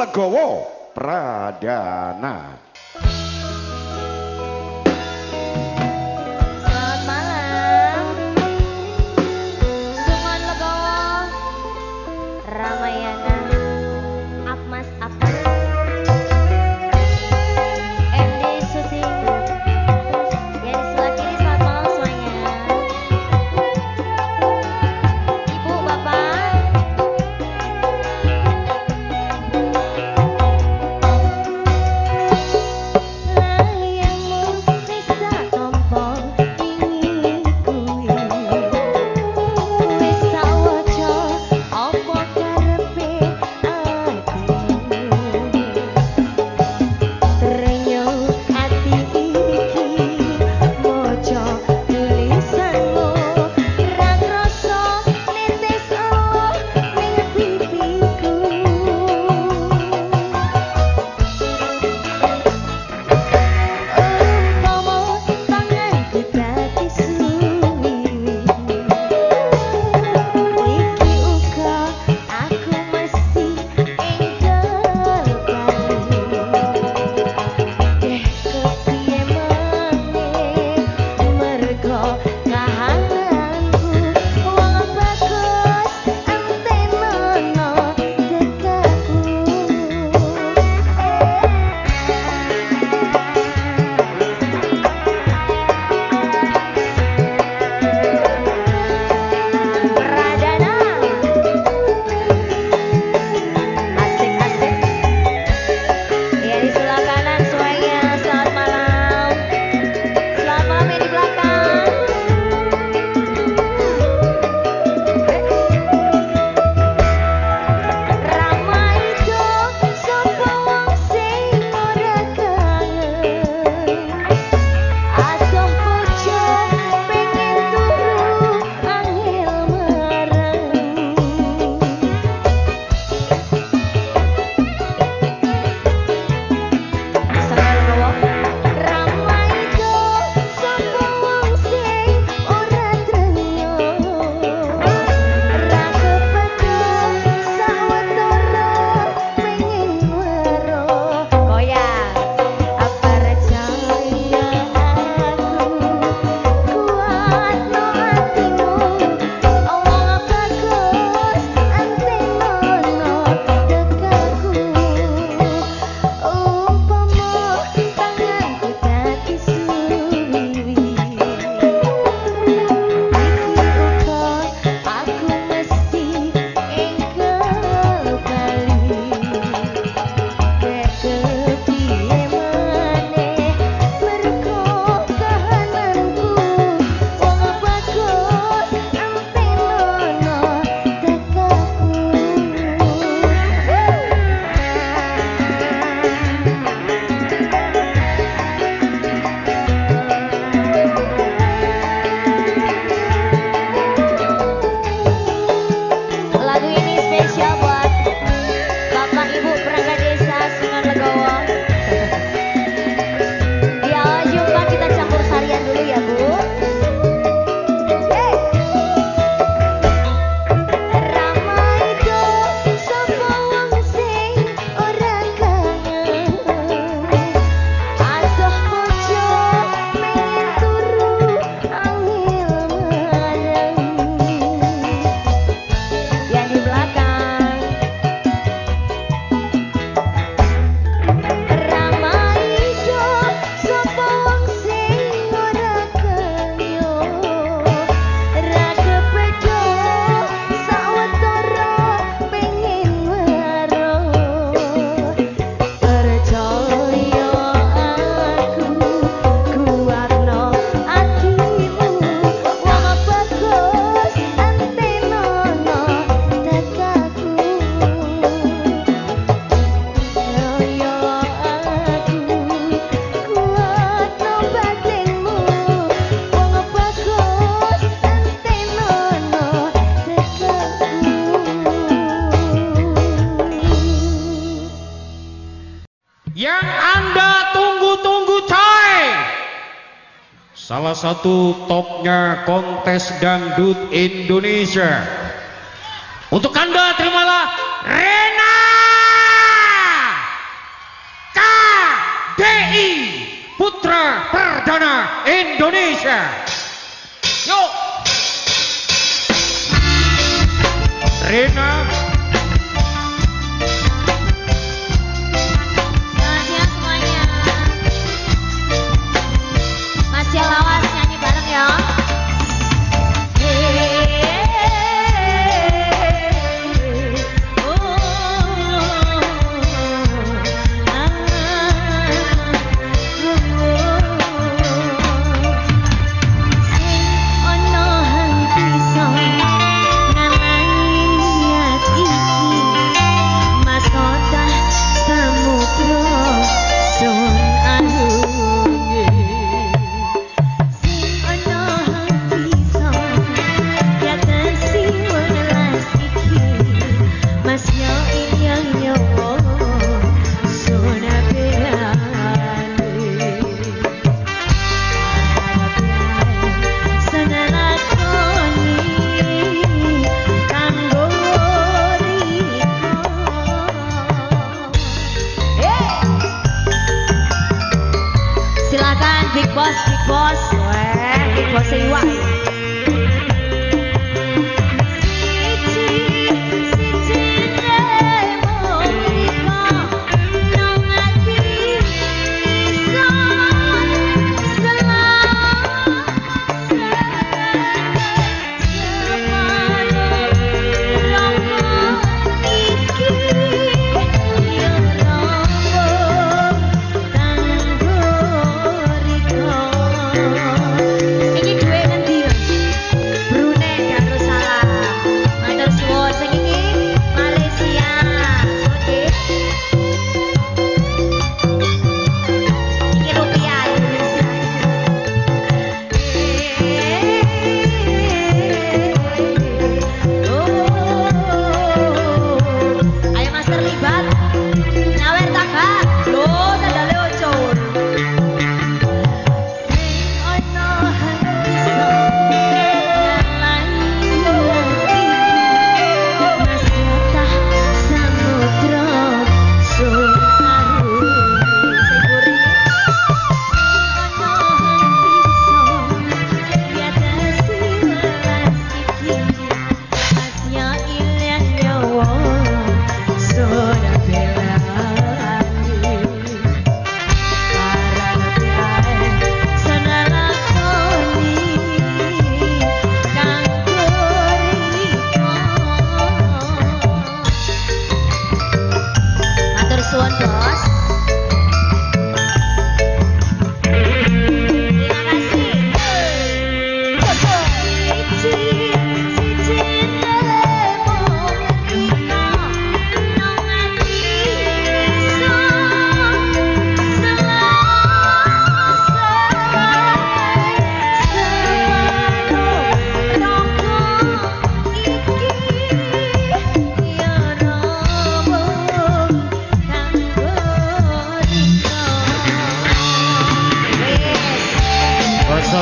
Legowo Pradana. Salah satu topnya kontes dangdut Indonesia. Untuk Anda terimalah Rena KDI Putra Perdana Indonesia. Yuk. Rena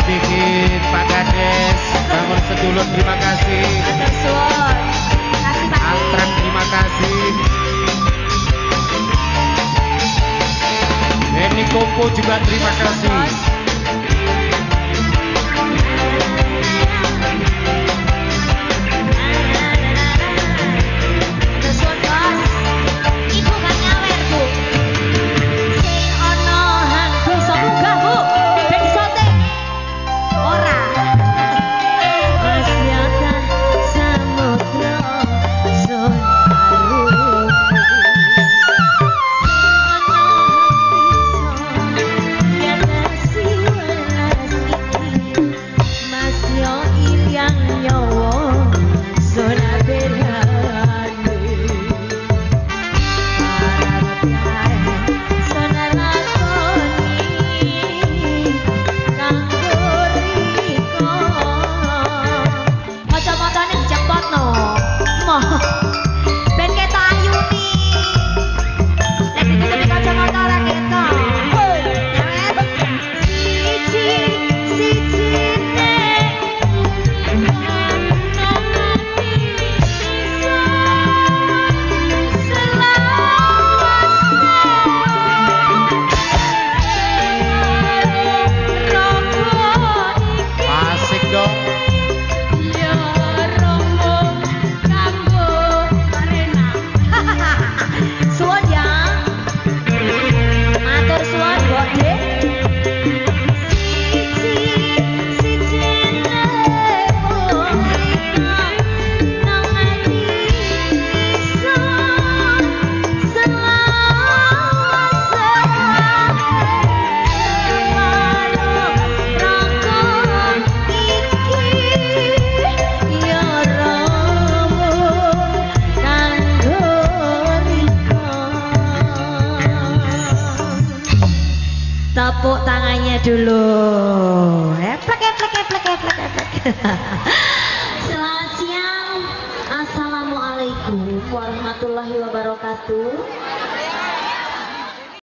sedikit Pak Kades. Bangun sedulur terima kasih. Altran terima kasih. Benny Koko juga terima kasih. Dulu. Eplek, eplek, eplek, eplek, eplek. Selamat siang. Assalamualaikum warahmatullahi wabarakatuh.